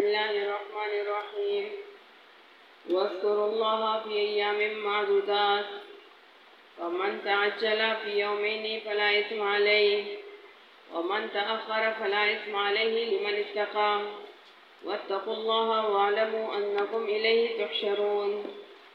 الله الرحمن الرحيم واذكروا الله في أيام معدودات ومن تعجل في يومين فلا إثم عليه ومن تأخر فلا إثم عليه لمن اتقى واتقوا الله واعلموا أنكم إليه تحشرون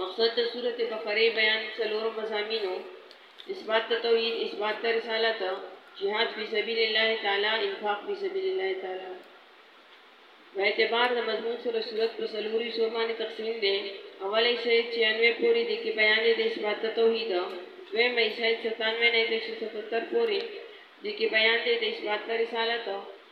مقصد د سورة بقرې بیان څلورو مضامینو، اثبات د توحید، اثبات د رسالت، جهاد فی سبیل الله تعالی، انفاق فی سبیل الله تعالی. په اعتبار د مضمون سره سورت په څلورو حصو باندې تقسیم دی، اوله حصه یې چیانوې پورې دې کې بیان دی د اثبات د توحید، دویمه حصه یې ستانوې نه تر ایک سو ستتر پورې دې کې بیان دی د اثبات د رسالت،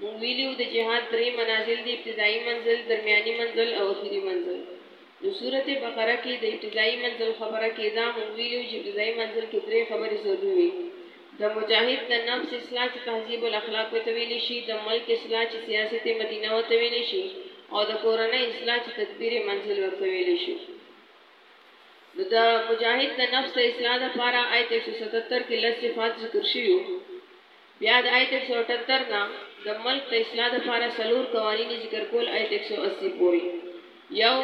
مونږ ویلي وو د جهاد درې منازل دي، ابتدايي منزل، درمیاني منزل او اخري منزل. نو سورة بقره کښې د ابتدايي منزل خبره کیده، مونږ ویلي وو چې ابتدايي منزل کښې درې خبرې ضروري وي، د مجاهد د نفس اصلاح چې تهذیب الاخلاق ورته ویلې شي، د ملک اصلاح چې سیاست مدینه ورته ویلې شي او د کورنۍ اصلاح چې تدبیر منزل ورته ویلې شي. نو د مجاهد د نفس د اصلاح لپاره آیت ایک سو ستتر کښې لس صفات ذکر شوي وو. یاد آیت ایک سو اټهتر نه د ملک د اصلاح لپاره څلور قوانین ذکر کول آیت ایک سو اسي پورې، یو،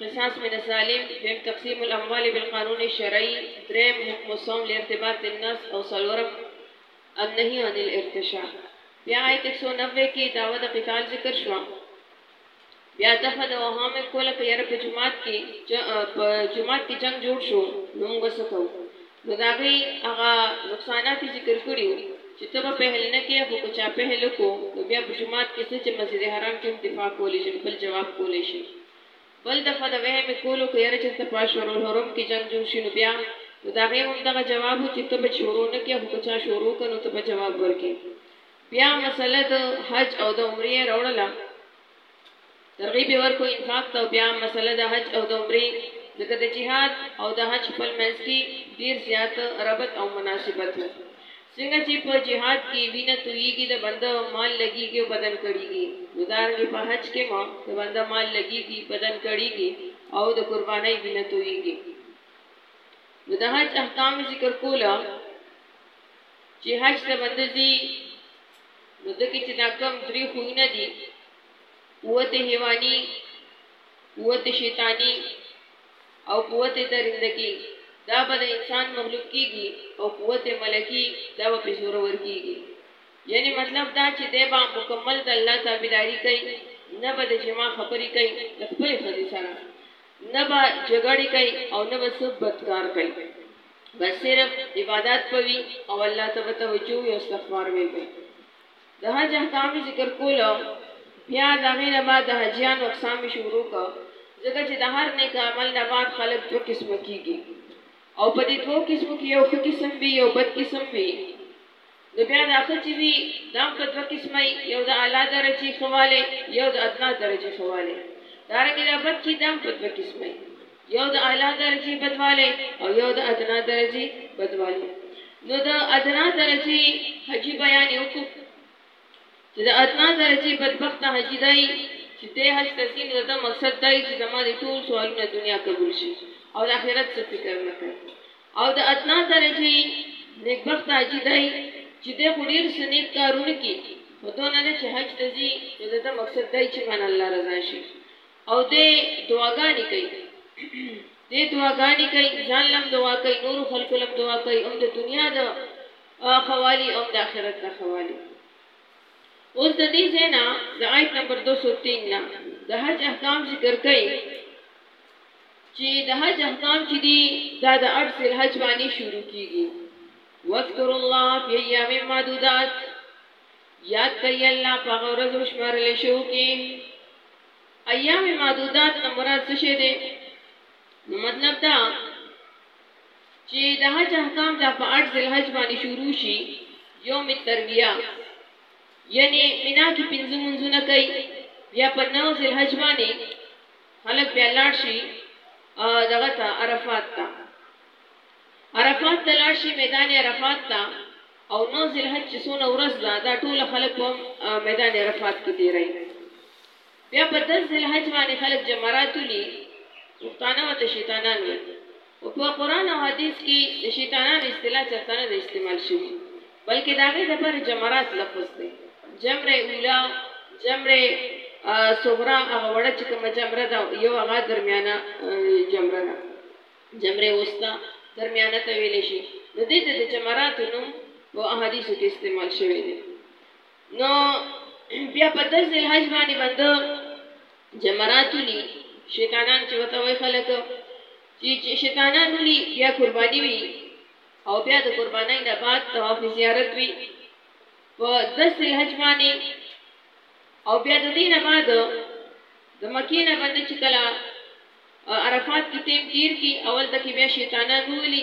قصاص من الظالم، دویم، تقسیم الاموال بالقانون الشرعی، دریم، حکم الصوم لارتباط النص او څلورم، النهی عن الارتشاء. بیا آیت ایک سو نوي کې دعوه د قتال ذکر شوه. بیا دفعه د وهمه مې کوله که یاره په جومات کې په جومات کې جنګ جوړ شو نو موږ څه کوو نو د هغې هغه نقصانات یې ذکر کړي وو چې ته به پهل نه کوې خو که چا پهل وکړو نو بیا په جومات کې څه چې مسجد حرام کې هم دفاع کولی شي خپل جواب کولی شي بل دفعه د وهمې کولو که یاره چېرته په اشهرالحرم کې جنګ جوړ شي نو بیا نو د هغې هم دغه جواب و چې ته به شروع نه کوې خو که چا شروع کړه نو ته به جواب ورکړې بیا مسله د حج او د عمرې یې راوړله ترغیب یې ورکړو انفاق ته او بیا مسله د حج او د عمرې ځکه د جهاد او د حج خپل منځ کې ډیر زیات ربط او مناسبت وو څنګه چې په جهاد کې وینه تویږي د بنده مال لګیږي او بدن کړیږي نو دارنګه په حج کې ما د بنده مال لګیږي بدن کړیږي او د قربانۍ وینه تویږي نو د حج احکام ذکر کوله چې حج ته بندزي نو دکې چې دا کم درې خویونه دي قوت حیواني قوت شیطانی او قوت درندګي دا به د انسان مغلوب کیږي او قوت ملکی دا به په زور ور کیږي یعنی مطلب دا چې دی به مکمل د الله تابعداري کوي نه به د جما خبرې کوي د خپل خزي سره نه به جګړې کوي او نه به سب بدکار کوي بس صرف عبادات پوي او الله ته به توجه او استغفار وي کوي د حج احکام ذکر کول بیا دا غینه بعد د حجیان اقسام شروع کا ځکه چې د هر نیک عمل نه بعد خلق دوه قسم کیږي او په دې دوه قسم کې یو ښه قسم وي یو بد قسم وي نو بیا دا ښه چې وي دا هم په دوه قسمه وي یو د اعلی درجې ښه والی یو د ادنی درجې ښه والی دارنګه دا بد چې دا هم په دوه قسمه وي یو د اعلی درجې بد والی او یو د ادنی درجې بد والی نو د ادنا درجه حجی بیان یو کو چې د ادنا درجه بدبخت حجی دای چې د حج تزین د مقصد دای چې زموږ ټول سوالونه دنیا قبول شي او د آخرت څخه فکر نه کوي او د ادنا درجه یی نیکبخته حاجی دی چی دی خو ډیر څه نیک کارونه کی خو دونه نه چی حج ته ځی نو دده مقصد دای چی من الله رضا شی او دی دعاګانی کوي دی دعاګانی کوي ځان لم دعا کوي نور خلکو لم دعا کوي هم د دنیا د خوالي هم د آخرت د خوالي اوس د دې زینا د آیت نمبر 203 نه د حج احکام ذکر کړي چی د حج احکام چی دی دا د اړ سل حج بانی شروع کیږی واذکر الله فی ایام معدودات یاد کئی الله په غورزو شمارل شو کی ایام معدودات نه مراد څه شه دی نو مطلب دا چې د حج احکام د په اړ ذل حج باندې شروع شي یوم الترویه یعنی مینا کې پنځه منځونه کوي بیا په نو ذل حج باندې خلک بیا لاړ شي دغه ته عرفات ته عرفات ته لاړ شي میدان عرفات ته او نو ذلحج چې څونه ورځ ده دا ټول خلک په میدان عرفات کې تیرای بیا په 10 ذلحج باندې خلک جمرات ولي پښتانه وته شیطانان وي خو په قرآن او حدیث کي د شیطانانو اصطلاح چرته نه ده استعمال شوي، بلکه د هغې دپاره جمرات لفظ دی، جمرة اولی، جمرة صغری هغه وړه چي کومه جمره ده یو هغه درمیانه جمره ده، جمرة وسطی درمیانه ته ویلی شي، نو دلته د جمراتو نوم په احادیثو کي استعمال شوی دی. نو بیا په دس ذل حج باندې بنده جمرات ولي شیطانان چې وته وای خلک چې شیطانان ولي بیا قرباني وي او بیا د قربانۍ نه بعد طواف زیارت وي په دس ذل حج باندې او بیا د دې نه بعد د مکې نه بنده چې کله عرفات کی ټیم تیر کی اول ته کی بیا شیطانان وولی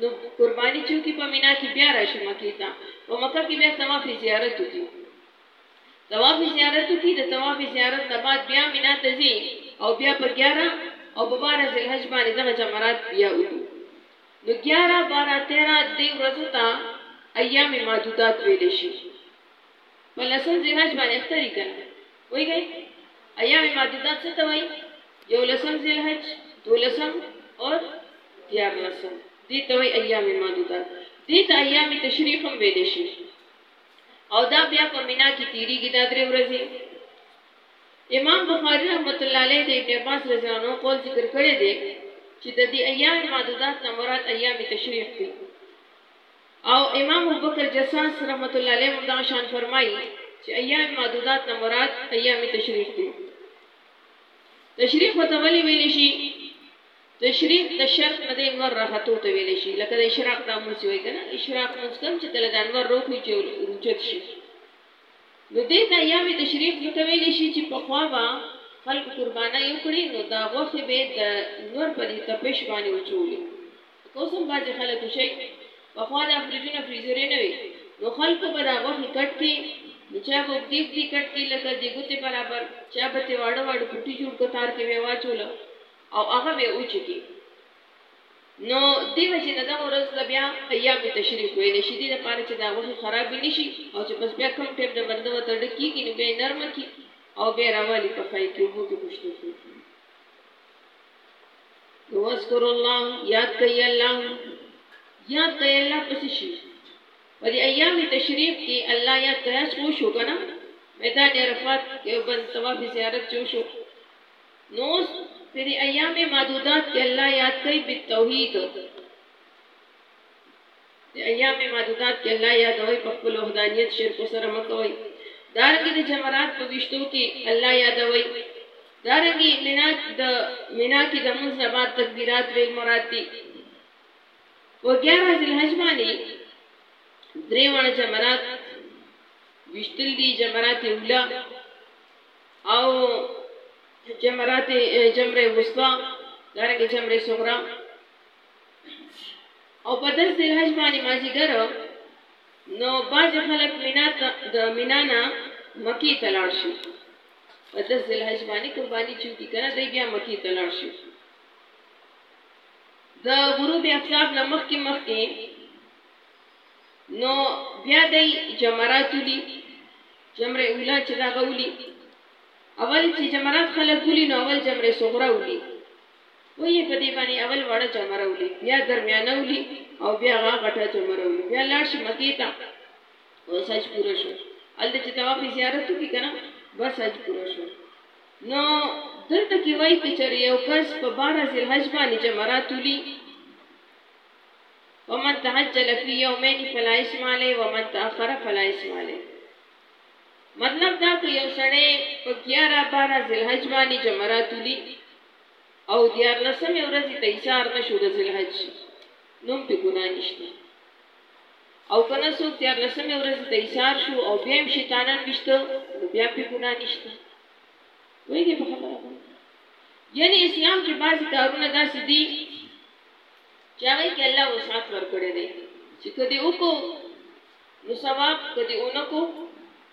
نو قربانی چه وکی په مینا کی بیا راشی مکی ته په مکه کی بیا طواف زیارت وکی طواف زیارت وکی د طواف زیارت نه بعد بیا مینا ته ځی او بیا په ګیاره او په باره ذلحج باندی دغه جمرات بیا وهی نو ګیاره باره تیره دی ورځو ته ایام معدودات ویلی شی. په لسم ذی الحج باندې اختر یی کنه پوهیږئ ایام معدودات څه ته وایي یو لسم ذی الحج دولسم او دیارلسم دې ته وایي ایام معدودات دې ته ایام تشریق هم ویل شي او دا بیا په مینا کې تیریږي دا درې ورځې امام بخاری رحمت الله علیه د ابن عباس رضی الله عنه قول ذکر کړی دی چې د دې ایام معدودات نه مراد ایام تشریق دي او امام ابوبکر جساس رحمة الله علیه هم دغه شان فرمائی چه ایام معدودات نه مراد ایام تشریق دی تشریق ورته ولی ویلی شی تشریق د شرق نه د انور راختو ته ویلی شی لکه د اشراق دا مونږ وی کنه اشراق مونږ کم چې کله د انور روخی چې روچت شي نو دې ته ایام تشریق ځکه ویلی شي چې په خوا به خلکو قربانای وکړي نو دا غوښه به د نور په دې تپش باندې وچولي که اوس هم بعضې خلک وشي پخوا دا فریجونه فریزرې نه وي نو خلکو به دا غوښې کټ کې نو چا به اوږدې اوږدې کټ کې لکه د ګوتې برابر چا به ترې واړه واړه پوټي جوړ کړه تار کې به یې واچوله او هغه به یې وچکي نو دی وجه نه دغه ورځ د بیا ایام تشریق ویل شي دي لپاره چې دا غوښې خرابې نه شي او چې بس بیا کم ټیم نه بنده ورته ډکېږي نو بیا یې نرمه کړي او بیا یې راوالي په خای کې اوبو کې خوشبو کړي نو اذكر الله یاد کوي الله یاد کوي الله پس شي په دې ایام تشریق کې الله یاد کوي اس خو شو کنه میدان عرفات کې بند طواف زیارت جو شو نو په دې ایام معدودات کې الله یاد کوي بالتوحید د ایام معدودات کې الله یادوئ، په خپل وحدانیت شرک ورسره مه کوئ. دارنګه د جمرات په ویشتو کې الله یادوئ. دارنګه منا د منا کې د لمونځ نه بعد تکبیرات ویل مراد دي. په ګیاره ذلحج باندې درې واړه جمرات ویشتل دي، جمرات اوله او جمرات جمره وسطا دارنګه جمره صغرا او په دس د الحج باندې مازیګر نو بعضې خلک مینا د مینا نه مکې ته لاړ شي په دس د الحج باندې قرباني چې وکړي که نه دی بیا مکې ته لاړ شي د غروب افتاب نه مخکې مخکې نو بیا دی جمرات ولي جمره اوله چې دا غولي اول چې جمرات خلک ولي نو اول جمره صغرا ولي او یې په دې باندې اول وړه جمره ولي، بیا درمیانه ولي او بیا هغه غټه جمره ولي، بیا لاړ شي مکې ته او حج پوره شو، هلته چې طواف زیارت وکړي کنه بس حج پوره شو. نو دلته کې وایي که چېرې یو کس په باره ذلحج باندې جمرات ولي ومن تحجل فی یومین فلا اسم علیه ومن تأخر فلا اسم علیه مطلب دا که یو سړی په ګیاره باره ذلحج باندې جمرات ولي او دیارلسمې ورځې ته ایسار نه شو د ذلحج نوم پې ګناه نشته او که نه څوک دیارلسمې ورځې ته ایسار شو او بیا هم شیطانان ویشته نو بیا هم پې ګناه نشته پوهېږئ په خبره باندې یعنې اسلام کې بعضې کارونه داسې دي چې هغه کې الله وسعت ورکړی دی چې که دې وکړو نو ثواب که دې ونه کو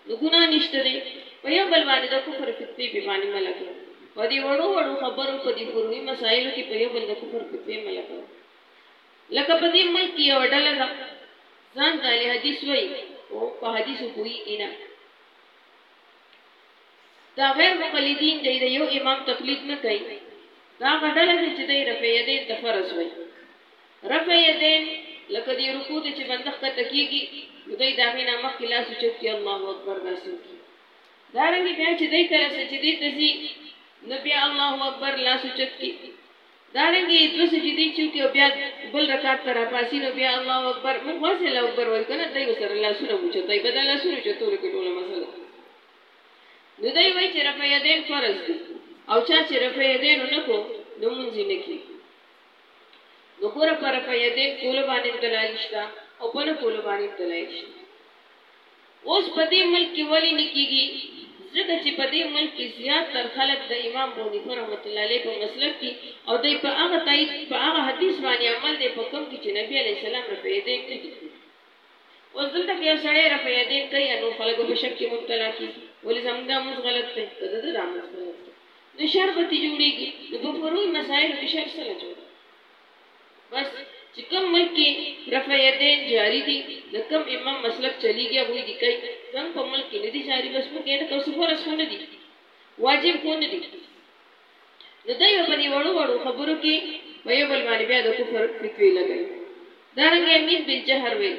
نو ګناه نشته دی په یو بل باندې د کفر فتوی په باندې ملګو په دې وړو وړو خبرو په دې فروعي مسایلو کې په یو بل د کفر فتوی ملګو لکه په دې ملک یو ډله ده ځان ته له حدیث وای او په حدیث پوهیږي نه دا غیر مقلدین دی د یو امام تقلید نه کوي دا غډله چې دی رفیدین ته فرض وای رفع یدین لکه دی رکوع ته چې بنده ښکته کیږي نو دی د هغې نه مخکې لاس اوچت کړي الله اکبر داسې وکړي دارنګې بیا چې دی کله سجدې ته ځي نو بیا الله اکبر لاس اوچت کړي دارنګې دوه سجدې چې وکړي او بیا بل رکعت ته راپاسي نو بیا الله اکبر موږ واسې الله اکبر وایو که نه دی ورسره لاسونه اوچتوي په دا لاسونه اوچتولو کې ټوله مسله نو دی وایي چې رفع یدین فرض دي او چا چې رفع یدین ونه کړو نو مونځ یې نه کېږي نو ګوره په رفع یدین کولو باندې هم دلایل شته او په نه کولو باندې هم دلایل شته اوس په دې ملک کې ولې نه کیږي ځکه چې په دې ملک کې زیات تر خلک د امام بونیفه رحمت الله علیه په مسلک دي او دوی په هغه تایید په هغه حدیث باندې عمل دی په کوم کې چې نبی علیه السلام رفع یدین نه دي اوس دلته که یو سړی رفع یدین کوي نو خلک به په شک کې مبتلا کېږي ولې زموږ دا مونځ غلط دی که د ده دا مونځ غلط دی نو شر به ترې جوړېږي نو په فروعي مسایلو کې شر څنګه جوړېږي بس چې کوم ملک کې رفع یدین جاري دي د کوم امام مسلک چلیږي هغوی دي کوي زموږ په ملک کې نه دي جاري بس موږ یې نه کوو څه فرض خو نه دي واجب خو نه دي نو دوی به په دې وړو وړو خبرو کې په یو بل باندې بیا د کفر فتوی لګوي دا رنګ امین بالجهر ویل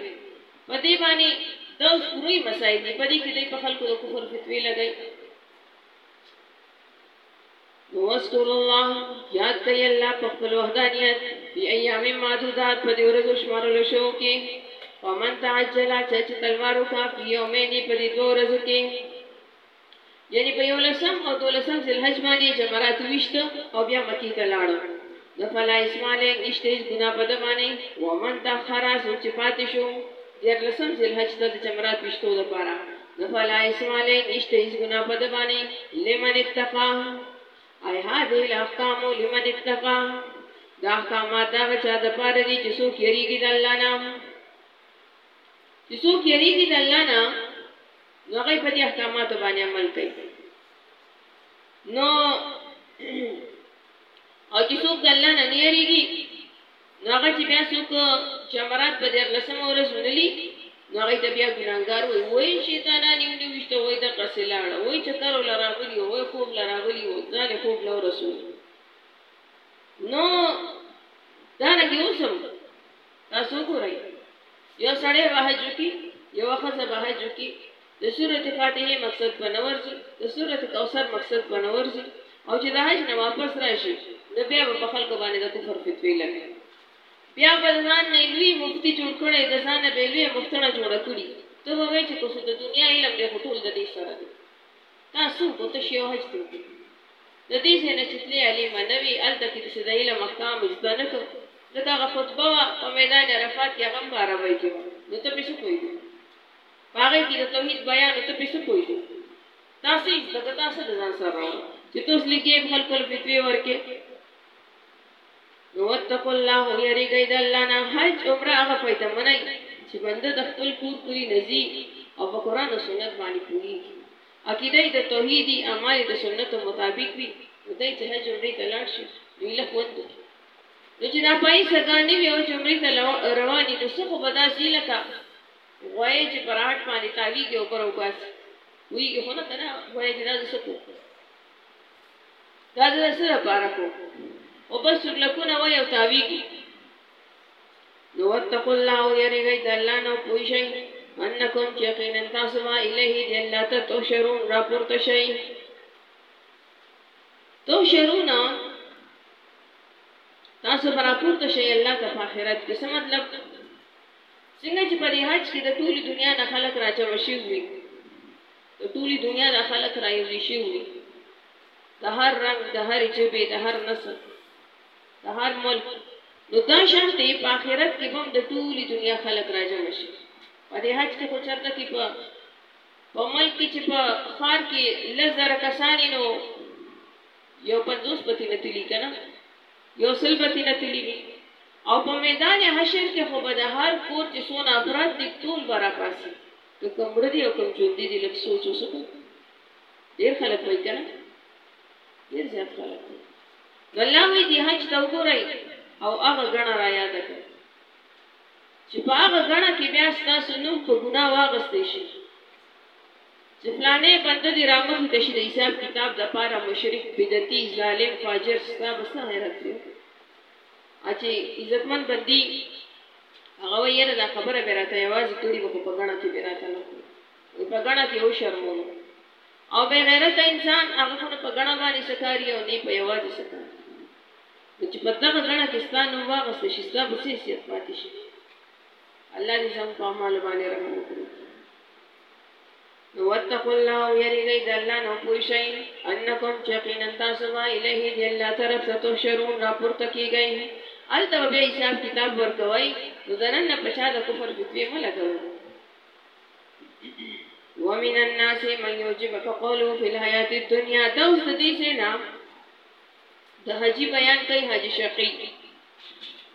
په دې باندې دا اوس فروعي مسایل دي په دې کې دوی په خلکو د کفر فتوی لګوي واذکر الله یاد کړئ الله په خپل وحدانیت په ایام معدودات په دې ورځو شمارلو شو کې ومن تعجل چې تلوارو کا په یومین په دې دوه ورځو کې یعنی په یولسم او دولسم ذلحج باندې جمرات ویشت او بیا مکی ته لاړ نو فلا اسم علیه نشته هیڅ ګناه په ده باندې ومن تاخر څوک چې پاتې شو دیارلسم ذلحج ته د جمرات ویشتو لپاره نو فلا اسم علیه نشته هیڅ ګناه په ده باندې لمن اتقا ای هذه الاحکام لمن اتقا دا احکامات دا غچا د پاره دي چې څوک یریږي د الله نه چې څوک یریږي د الله نه نو هغوی په دې احکاماتو باندې عمل کوي نو او چې څوک د الله نه نه یریږي نو هغه چې بیا څوک جمرات په دیر لسم ورځ ونلی نو هغه ته بیا ګناګار وای وای شیطانه نیو نیو وشته وای د قسلاړ وای چکر ول راغلی وای خوب ل راغلی وای ځان خوب ل رسول نو دا رنګ اوسم تاسو وګورئ یو سړی به حج وکړي یوه ښځه به حج وکړي د سورت فاتحې مقصد به نه ورځي د سورت کوثر مقصد به نه ورځي او چې د حج نه واپس راشي نو بیا به په خلکو باندې د کفر فتوی لګي بیا به ځان نه لوی مفتی جوړ کړي د ځان نه به لوی مفتړه جوړ کړي ته به وایې چې کوڅه د دنیا علم دی خو ټول د دې سره دی تا څوک و؟ تش یو حج ته وکړ. د دې ځای نه چې تلې علي منوي، هلته کې دې چې د علم احکام یې زده نه کړ، ځکه هغه خطبه وه، په میدان عرفات کې هغه هم په عربۍ کې وه، نو ته پرې څه پوهېدې؟ په هغې کې د توحید بیان و، ته پرې څه پوهېدې؟ تا څه یې زده کړ؟ تا څه له ځان سره راوړل چې ته اوس لږ عیب خلکو له فتوې ورکوې؟ نو واتقوا الله یریږئ د الله نه حج عمره هغه پای ته منئ چې بنده د خپل کور پوری نزي او په قران او سنت باندې پوهیږي عقیده د توحیدی اعمال د سنت مطابق وي نو دای چې حج عمره ته لاړ شي نو له خوند کی نو چې دا پای سګانی وي او عمره ته رواني نو څه خو بداسي لکه غوای چې پراټ باندې تاویږي او برو باسي ویږي خو نه کنه غوای چې دا څه کوي دا زه د څه لپاره کوم او بس چغلکونه وای او تاویږي نو وتقوا الله او یریږئ د الله نه پوي شئ انکم یقینا تاسو به الیه دی الله ته تحشرون راپورته شئ تحشرون تاسو به راپورته شئ الله ته په آخرت کې څه مطلب څنګه چې په دې حج کې د ټولي دنیا نه خلک راجمع شوي د ټولې دنیا نه خلک را یوځای شوي دي، د هر رنګ، د هرې ژبې، د هر نسل، د هر ملک، نو دا شانتې په آخرت کې به هم د ټولې دنیا خلک را جمع شي. په دې حج کې خو چرته کې په په ملک کې چې په ښار کې لس زره کسان نو یو پنځوس به ترېنه تلي که نه، یو سل به ترېنه تلي وي او په میدان حشر کې خو به د هر کور چې څونه افراد دي ټول به راپاڅي. که کوم مړه دي او کوم ژوندي دي لږ سوچ وسکه ډیر خلک وای کنه ډیر زیات خلک وای نو الله وی دی حج ته وګورئ او هغه غنا را یاد کړئ چې په هغه غنا کې بیا تاسو نوم په ګناه واغستې شي چې فلانه بنده دی را مخې ته شي د حساب کتاب د پاره مشرک بدعتي ظالم فاجر ستا بس حیرت دی اچې عزتمن بندي هغه وایي یاره دا خبره به راته یوازې کړي وه خو په ګڼه کې به راته نه کړي وایي په ګڼه کې وشرمولم او بې غیرته انسان هغه خو نه په ګڼه باندې څه کار وي او نه یې په یوازې څه کار نو چې په دغه ګڼه کې ستا نوم واخیستل شي ستا به څه حیثیت پاتې شي الله دې زموږ په اعمالو باندې رحم وکړي نو واتقوا الله او یریږئ د الله نه او پوه شئ انکم چې یقینا تاسو به الیه دی الله طرف ته تحشرون راپورته کیږئ هلته به بیا حساب کتاب ورکوئ نو د نن نه په چا د کفر فتوې مه لګوئ ومن الناس من يعجبك قوله في الحياة الدنيا دا اوس د دې سینا د حاجی بیان کوي حاجی شقی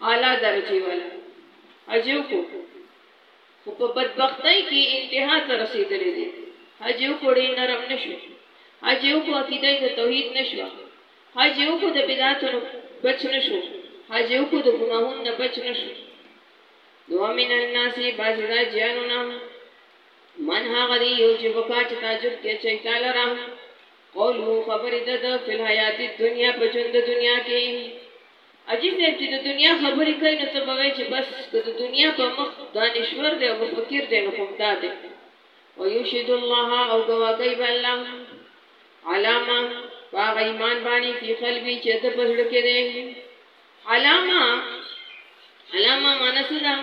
اعلی درجه والا حاجی کو خو په بدبختۍ کې انتها ته رسېدلی دی. حج یې وکړ ډېر نرم نه شو. حج یې وکړ عقیده یې د توحید نه شوه. حج یې وکړ د بدعاتو نه بچ نه شو. حج یې وکړ د ګناهونو نه بچ نه شو. ومن الناس بعضې د حاجیانو نه من هغه دی یو چې بکا چې تعجب کې اچوي تا لره قولو خبرې د ده فی الحیات دنیا په ژوند د دنیا کې حاجی صاحب چې د دنیا خبرې کوي نو ته به وایې چې بس که د دنیا په مخ دانشور دی او که فقیر دی نو همدا دی ویشهد الله او ګواه کوي به الله علامه په هغه ایمان باندې فی قلبی چې د په زړه کې دی علامه علامه معنی څه ده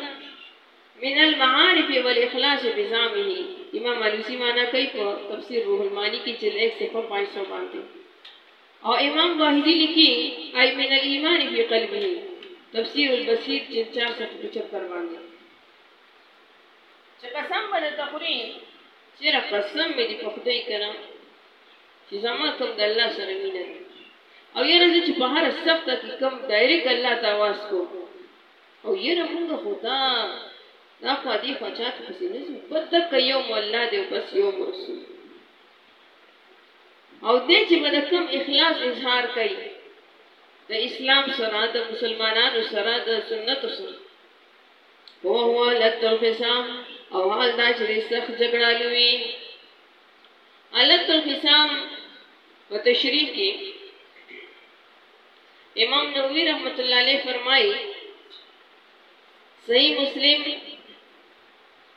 من المعارف والاخلاص بزعمه امام علوسی معنی کوي په تفسیر روح المانی کې جلد 1 صفحه 500 باندې او امام واحدی لیکی، ای من الایمان فی قلبه، تفسیر البسیط جلد چار صفحه پچهتر باندی. چه قسم به درته خوری چیرې قسم مې دې په خدای کنه چې زما کوم د الله سره مینه ده او یاره زه چې په هر سخته کې کوم ډایرک الله ته واس کوم او یاره مونږ خو دا دا خو دې خو چاته پسې نه ځو په دک یو مولا دی او بس یو مرسول او دې چې به د کم اخلاص اظهار کوي د اسلام سره د مسلمانانو سره د سنت سره هو هو لت الخصام او حال دا چې سخت جګړه لوي علت الخصام په تشریح کې امام نووي رحمت الله علیه فرمایي صحیح مسلم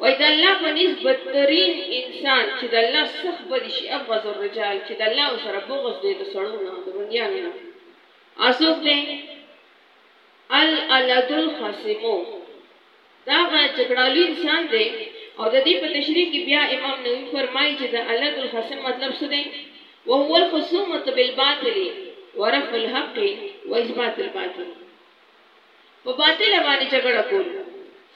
وایي د الله په نزد بدترین انسان چې د الله سخت بد شي ابغض الرجال چې د الله سره بغض دی د سړو نه د بندیانو نه اسوک دی الالد الخصمو دا غا جګړالو انسان دی او د دې په تشریح کې بیا امام نووي فرمایي چې د الد الخصم مطلب څه دی وهو الخصومه بالباطل ورفع الحق واثبات الباطل په باطله باندې جګړه کول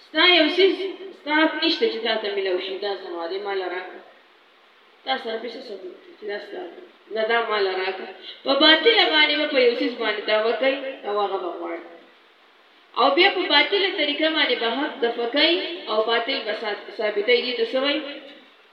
ستا یو څیز ستا حق نشته چې تا ته ملو شي دا زما دی مال راکړه تا سره په څه ثبوت دی چې دا ستا دی نه دا مال راکړه په باطله باندې به په یو څیز باندې دعوه کوي او هغه به غواړي او بیا په باطله طریقه باندې به حق دفع کوي او باطل به ثابتوي دي ته څه وایي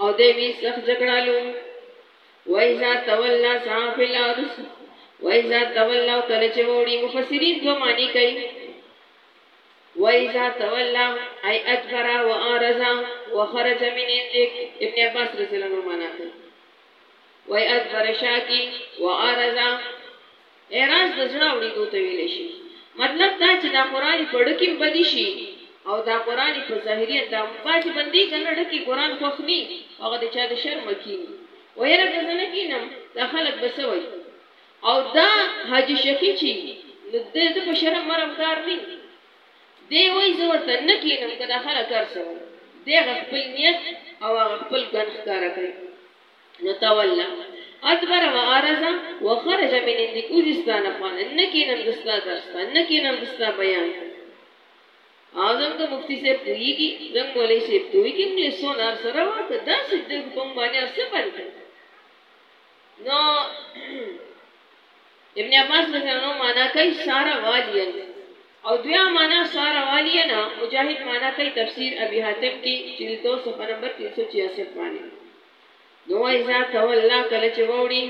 او دی وی سخت جګړالو وایزا تولا سعا فی الارض وایزا تولا او کله چې وړي مفسرین دوه معنی کوي وایزا تولا ای ادبر و ارزا وخرج من عندك ابن عباس رضی الله عنه معنا کوي وای از برشا کی و عارضا اعراض د زړه اوړېدو ته ویل شي مطلب دا چې دا قرآن په ډکی هم بندي شي او دا قرآن په ظاهري اندام باج بندي کنه ډکی قرآن خوښ ني هغه د چا د شرم کینی ویره که زنه کینم دا خلک بسوي او دا حاجی شفیع چی نو د په شرم مرم کار ني دی وایی زه ورته نه کینم که دا خلک هر څه وایی دی هغه خپل نیت او هغه خپل ګن ښکاره کوي نو تولا ادبر و عارض و خرج من اندک اوزی ستا نه خوانه نه کینم زه ستا درس ته نه کینم زه ستا بیان ته او زموږ مفتی صاحب پوهېږي زموږ مولوي صاحب پوهېږي موږ یې څونه هر څه راوړه که داسې دی خو په موږ باندې هر څه بند کړي نو ابن عباس رضی الله عنه معنا کوي سار والیا او دویا معنا سار والیا نه مجاهد معنا کوي تفسیر ابي حاتم کې جلد 2 صفحه نمبر 366 باندې نو ایزا تولا کله چې ووري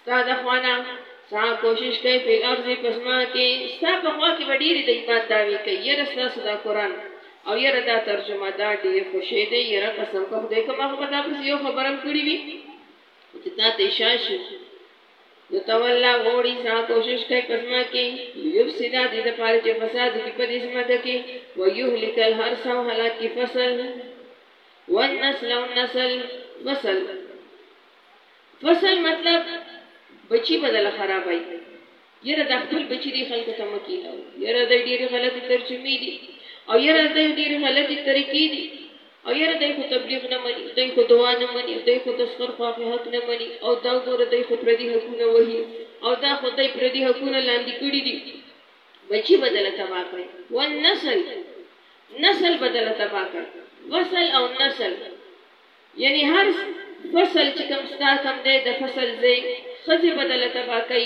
ستا د خوانه سا کوشش کوي په ارزي پسما کې ستا په خوا کې وړيري د ایمان داوي کوي یره ستا صدا قران او یاره دا ترجمه دا ډیر خو شی دی یاره قسم په خدای که ما خو په تا پسې یو خبره هم کړي وي چې تا ته شا شي نو ته والله غوړي سا کوشش کوي په ځما کې لیفسدا دې دپاره چې فساد وکړي په دې ځمکه کې ویهلک الحرث او هلاکي فصل والنسل او نسل فصل فصل مطلب بچی بدل خرابای یره دا خپل بچی دی خلکو ته مه کینوی یره دی ډیری غلطی ترجمی دی او یره دی ډیری غلطی طریقی دی او یره دی خو تبلیغ نه منی دی خو دعا نه منی دی خو دسخر خواخی حق نه منی او دا ګوره دی خو پردی حقونه وهی او دا خو دی پردی حقونه لاندی کړی دی بچی بدل تبا کړی و نسل نسل بدل تبا کړی وصل او نسل یعنی هر فصل چی کوم ستا کوم دی د فصل زی ښځی به دله تباه کئ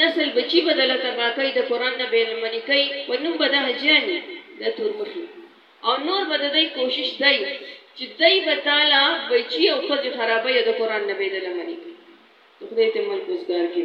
نسل بچی به دله تباه کئ د قران نه به لمنی کئ په نوم به د حجیانی دا تور مخی او نور به د دی کوشش دای چی دای به تاله بچی او ښځی خرابی او د قران نه به د لمنی کئ ته خدای ته ملک وزګار کی.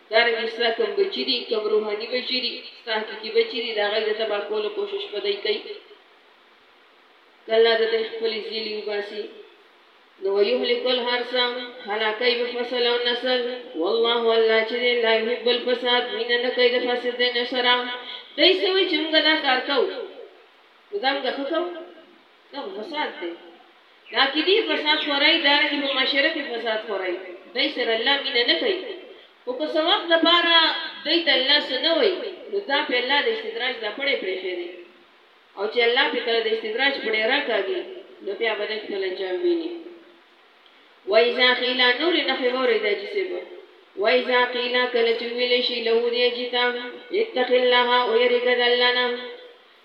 دا رنګه ستا کوم بچي دي کوم روحاني بچي دي ستا حقيقي بچي دي دا غي د تبا کولو کوشش پدای کوي کله د دې خپل زیلی وباسي نو ويهلك الحرث هلاکای به فصل او نسل والله الله چې لا يحب الفساد مين نه کوي د فساد نه سره دای سوي چې موږ دا کار کوو دا موږ خکو دا خو فساد دی د عقیدی فساد خورای دارنګ په معاشره کې فساد خورای دای سره الله مینه نه کوي او که څه وخت لپاره دای ته الله سنه وای نو دا په الله د استدراج دا پړې پرېخې دی او چې الله په کله د استدراج پړې راکاږي نو بیا به د خپل انجام ویني وایزا قیلا نور نه خوري د جسبه وایزا قیلا کله چې ویل شي له دې جتا اتق الله او یریګ د الله نه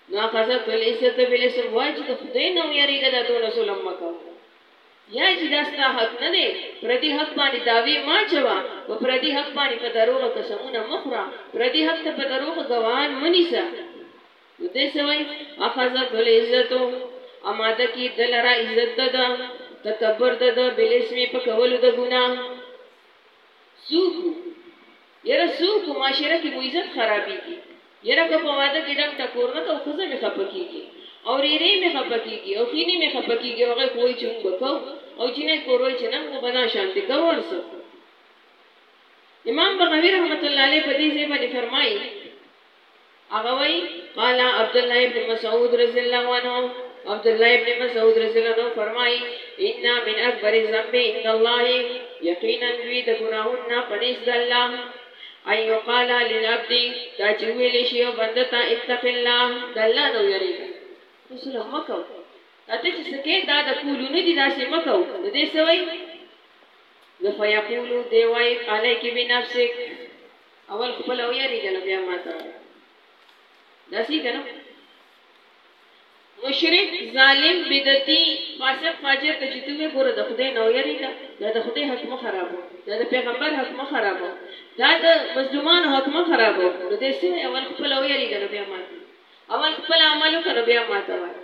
نه اخذک العزت بالاسم وای چې د خدای نه ویریږه دا دونه ظلم مکوه یا چې دا ستا حق نه دی پردي حق باندې دعوی ما چوه په پردي حق باندې په دروغه قسمونه مخوره پردي حق ته په دروغه ګواهان منیسه نو دې سوای اخذک العزت اماده کی دلرا عزت ده تکبر ده بالاسم په کولو د ګناه څوک وو یاره څوک وو معاشره کې مو عزت خرابېږي یاره که په واده کې ډم ټکور نه کوو ښځه مې خفه کېږي او ریرې مې خفه کېږي او خینې مې خفه کېږي هغوی خو وایي چې موږ به کوو او جینۍ کور وایي چې نه موږ به دا شانتې کوو هر څه امام بغوي رحمت الله علیه په دې ځای باندې فرمایي هغه وایي قال عبد الله ابن مسعود رضی الله عنه عبد الله ابن مسعود رضی الله عنه فرمایي ان من اکبر الذنب عند الله یقینا دوی د ګناهونو نه پنيز د الله ايو قال للعبد دا چې ویل شي او بنده ته اتق الله د الله نو یریږي رسول مکو اته چې سکه دا د کولونه دي داسې مکو د دې سوي نو فیقول دی وای علیک بنفسک اول خپل او یاری کنه بیا ماته وای داسی کنه مشرک ظالم بدعتي فاسق فاجر ته چې ته ګوره د خدای نو یریګا دا د خدای حق مو خرابو دا د پیغمبر حق مو خرابو دا د مظلومانو حق مو خرابو نو دې سوې اول خپل او یریګا نو بیا ماته اول خپل عملو کنو بیا ماته وای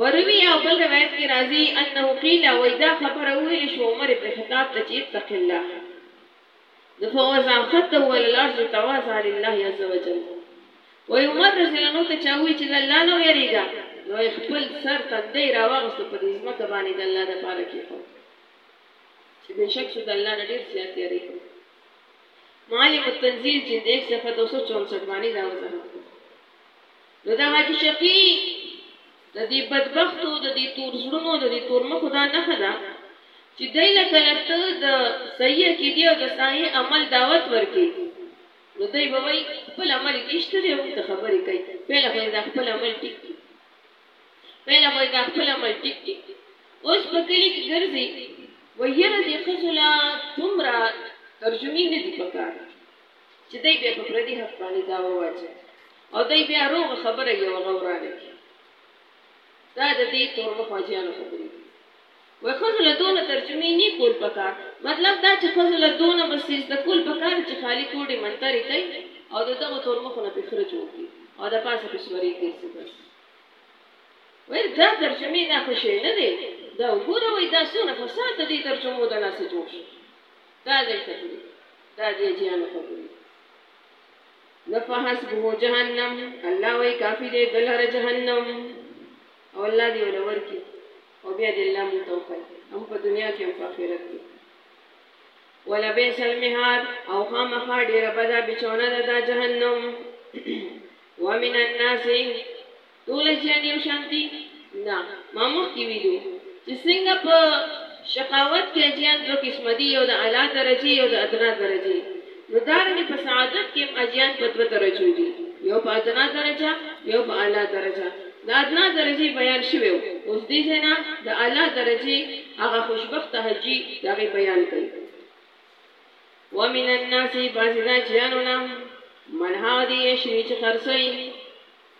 وروي او بل روایت کې راځي انه قیل وای دا خبره ویل شو عمر ابن خطاب ته چې اتق الله د فور ځان خط او ول لار چې تواز علی الله عز وجل و عمر رضی الله عنه ته چاوي چې د الله نه ویریږه نو خپل سر تندې را واغستو په دې ځمکه باندې د الله د پاره کې خو چې بشک سود الله نه ډیر زیات یریږم معلم التنزیل جلد 1 صفحه 264 باندې دا وضاحت کړ نو د حاجي شفیع د دې بدبختو د دې تور زړونو د دې تور مخو دا نه خدا چې دای له کله ته د صحیح کې دی او د صحیح عمل دعوت ورکې نو دای به وای خپل عمل کېشته دی موږ ته خبرې کوي پهله خو دا خپل عمل ټیک دی پهله خو دا خپل عمل ټیک دی اوس په کلی کې ګرځي ویره دې خزلا تمرا ترجمه نه دی پکار چې دی بیا په پردي حق باندې دعوه واچوي او دی بیا روغه خبره یو هغه ورانه کړي. دا د دې تورمخو حاجیانو خبرې دي. وایي ښځو له دونه ترجمې نی کول پکار. مطلب دا چې ښځو له دونه به څه زده کول پکار دي چې خالي کوډې منترې کوي او د دغو تورمخو نه پې خره جوړ کړي او د پاسه پې سورې ګرځي بس. وایي دا ترجمې دا ښه شی نه دی. دا وګوره وایي دا څونه فساد د دې ترجمو د لاسه جوړ شو. دا دی خبری دا دی جیانو خبری نه فحسبه جهنم الله وای کافی دی دلر جهنم او الله دی ولور کی او بیا دی الله مون توخی هم په دنیا کې هم په آخرت کې ولا بیس المهاد او خامخا ډیره بده بچونه ده دا جهنم ومن الناس ټول حجیان یو شان دي؟ نه، ما مخکې ویلو چې څنګه په شقاوت کې حجیان دوه قسمه دي، یو د اعلی درجې یو د ادنی درجې، نو دارنګې په سعادت کې هم حجیان په دوه درجو دي، یو په ادنی درجه یو په اعلی درجه، د ادنی درجې بیان شوی و، اوس دې ځای نه د اعلی درجې هغه خوشبخته حجي د هغې بیان کوي. ومن الناس بعضې د حجیانو نه من هغه دی یشري چې خرڅوي.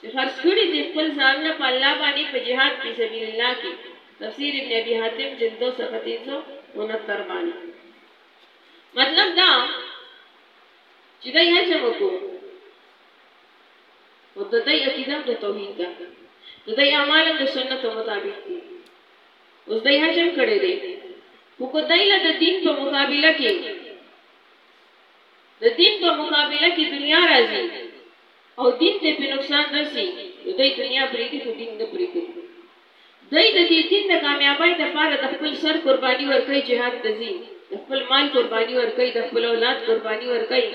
چې خرڅ کړي دي خپل ځانونه په الله باندې په جهاد فی سبیل الله کې تفسیر ابن ابي حاتم جلد 2 صفحه 369 باندې مطلب دا چې دای هڅه وکړو او د دای عقیده د توحید ده د دای اعمال د سنت مطابق دي اوس دای هڅه کړې دي خو کو دای له د دین په مقابله کې د دین په مقابله کې دنیا راځي او دین ته په نقصان رسی نو دوی دنیا پریږدی خو دین نه پریږدی دوی د دې دین د کامیابی د پاره د خپل سر قربانی ورکوي جهاد ته ځي د خپل مال قربانی ورکوي د خپل اولاد قربانی ورکوي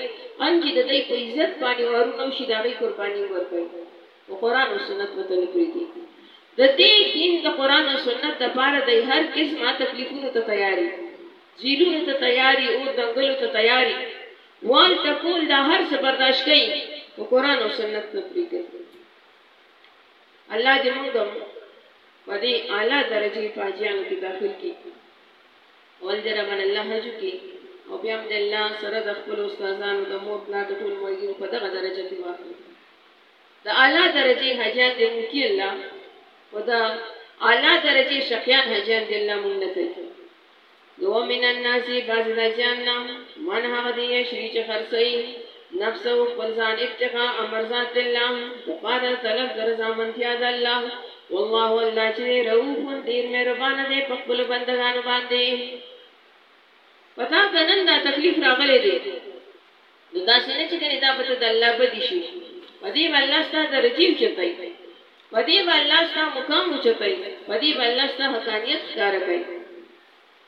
ان چې د دوی په عزت باندې وارونه وشي د هغوی قربانی هم ورکوي خو قرآن او سنت ورته نه پریږدي د دې دین د قرآن او سنت د پاره دی هر قسمه تکلیفونو ته تیاری جیلونو ته تیاری اور دنګلو ته تیاری وال ټکول دا هر څه برداشت کوي خو قران او سنت نه پریږدي الله دې مونږ هم په دې اعلی درجه فاجعانو کې داخل کی اول دې ربن الله حج کی او بیا هم دې الله سره د خپل استادانو د مور پلار د ټول ملګرو په دغه درجه کې واخلي د اعلی درجه حجان دې مونږ کې الله او د اعلی درجه شقیان حجان دې الله مونږ نه کوي ومن الناس بعضی د جان نه من هغه دی یشری چې خرڅي نفسه خپل ځان ابتغاء مرضات الله د پاره طلب د رضا منتیا د الله والله الله چې رؤوف ډیر مهربان دی په خپل بندگانو باندې پتا کنن دا تکلیف راغلی دی نو داسې نه چې ګنې دا به ته د الله بدي شو، په دې به الله ستا درجې اوچتوي، په دې به الله ستا مقام اوچتوي، په دې به الله ستا حقانیت ښکاره کوي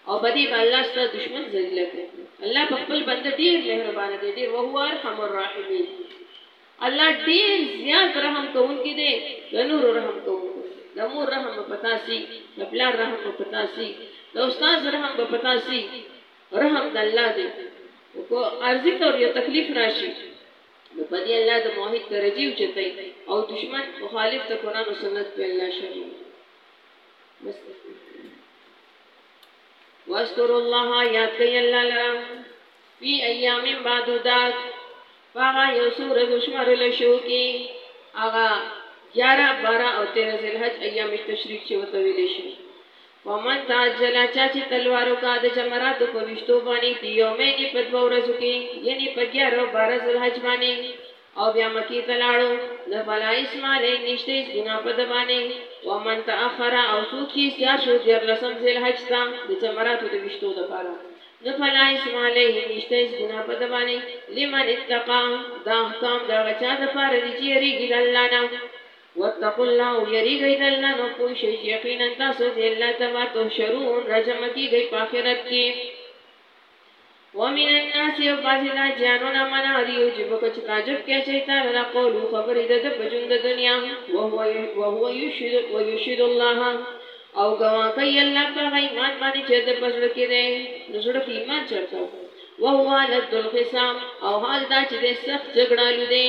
او په دې به الله ستا دښمن ذلیله کوي. الله په خپل بنده ډېر مهربانه دی، ډېر وهو ارحم الراحمین، الله ډېر زیات رحم کوونکی دی د نورو رحم کوونکو نه، د مور رحم به په تا سي، د پلار رحم به په تا سي، د استاد رحم به په تا سي، رحم د الله دی خو که عارضي طور یو تکلیف راشي نو په دې الله د موحد درجې اوچتوي او دښمن مخالف د قرآن او سنت په الله شرموي بس واذکروا الله یاد کړئ الله لره فی ایام معدودات هغه یو څو ورځو شمارل شو کې هغه 11 12 او 13 ذلحج ایام تشریق چې وته ویل شي ومن تعجل چا چی تلوار وکړه د جمراتو په ویشتو باندی فی یومین په دوه ورځو کی یعنی په ګیاره او باره ذوالحج باندی او بیا مکی ته لاړو نو فلا اسم علیه نشته هیڅ ګناه په ده باندی ومن تأخر او څوک چی زیار شو دیارلسم ذوالحج ته د جمراتو د ویشتو دپاره نو فلا اسم علیه نشته هیڅ ګناه په ده باندی لمن اتقی دا احکام د هغه چا دپاره دی چی یریږي د الله نه واتقوا الله او یریږئ د الله نه او پوه شئ چې یقینا تاسو دې الله ته به تحشرون راجمع کیږئ په آخرت کې ومن الناس او بعضې دا جانو نه منع دي او چې بکه چې تعجب کې اچوي تا لره قولو خبرې د ده په ژوند د دنیا وهو یشهد الله او ګواه کوي الله په هغه ایمان باندې چې د په زړه کې دی نو زړه کې ایمان چېرته وهو لد الخصام او حال دا چې دی سخت جګړالو دی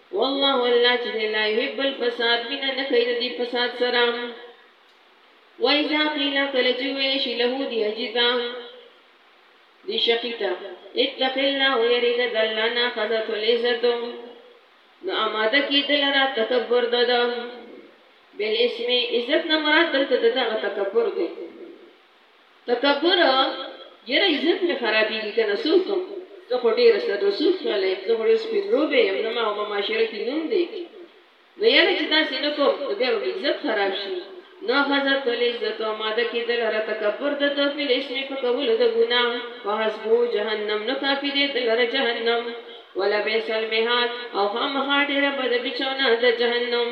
والله الله چې دی لا يحب الفساد مینه نه کوي د دې فساد سره وایزا قیلا کله چې ویل شي له دې حجي ته دې شقي ته اتق الله ويرګه د الله نه خزت العزت نو آماده کېدل را تکبر ددم بل اسم عزت نه مراد دلته دغه تکبر دی تکبره یره عزت می خرابیږی کنه څه وکم زه خو ډیر سر رسوخ خیاله یم زه خو ډیر سپین روبه یم نه ما خو په معاشره کی نوم دی نو یره چې داسې نه کوم نو بیا به می عزت خراب شي نو خزه تل عزت او ماده کی دلره تکبر د توفیل اسم په کولو د ګنا په حسبو جهنم نو کافی دی دلره جهنم ولا بیسل میحات او خامخا ډیره بد بچونه د جهنم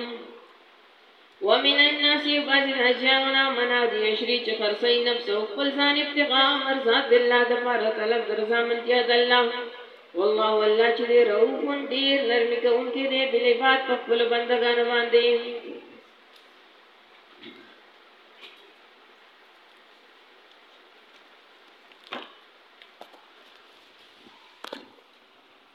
ومن الناس او بعضې د حاجیانو نه من هغه یشري چې خرڅوي نفسه خپل ځان ابتغاء مرضات الله دپاره طلب د رضامندتیا د الله والله والله چې دی رؤوف ډېر نرمي کوونکی دی بالعباد په خپلو بندګانو باندې